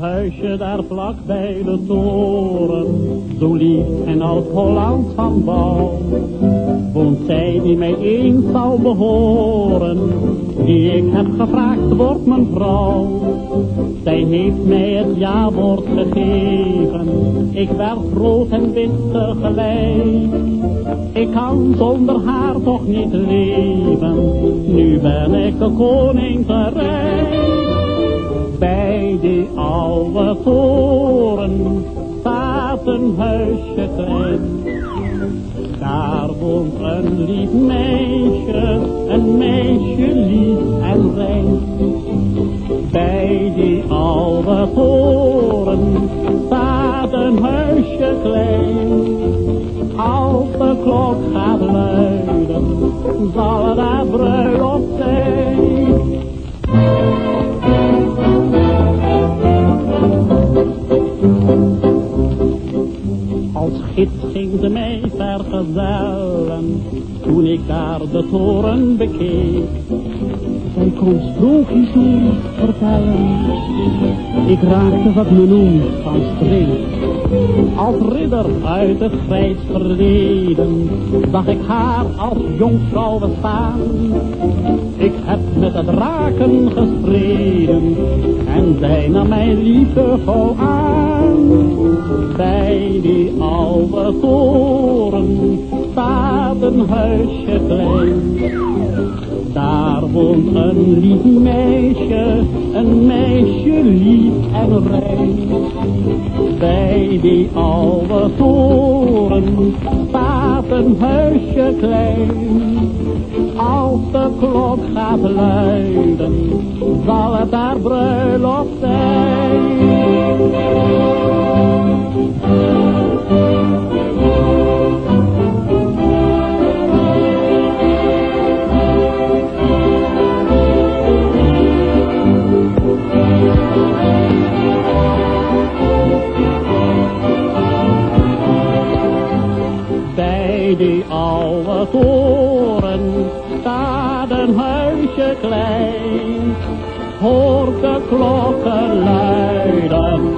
meisje daar vlak bij de toren, zo lief en als Holland van bouw. Woont zij die mij eens zal behoren, die ik heb gevraagd wordt mijn vrouw. Zij heeft mij het ja-woord gegeven, ik werd rood en wit tegelijk. Ik kan zonder haar toch niet leven, nu ben ik de koning terecht. Bij die oude toren staat een huisje klein. Daar woont een lief meisje, een meisje lief en rein. Bij die oude toren staat een huisje klein. Als de klok gaat luiden, zal daar bruiloft zijn. Gids ging ze mij vergezellen, toen ik daar de toren bekeek. Zij kon sprookjes doen vertellen, ik raakte wat men noemt van streek. Als ridder uit het grijs verleden, zag ik haar als jonkvrouw bestaan. Ik heb met de draken gestreden, en zij nam mijn liefdevol aan. Bij die oude toren staat een huisje klein. Daar woont een lief meisje, een meisje lief en rein. Bij die oude toren staat een huisje klein. Als de klok gaat luiden, zal het daar bruiloft zijn. die oude toren staat een huisje klein. Hoor de klokken luiden,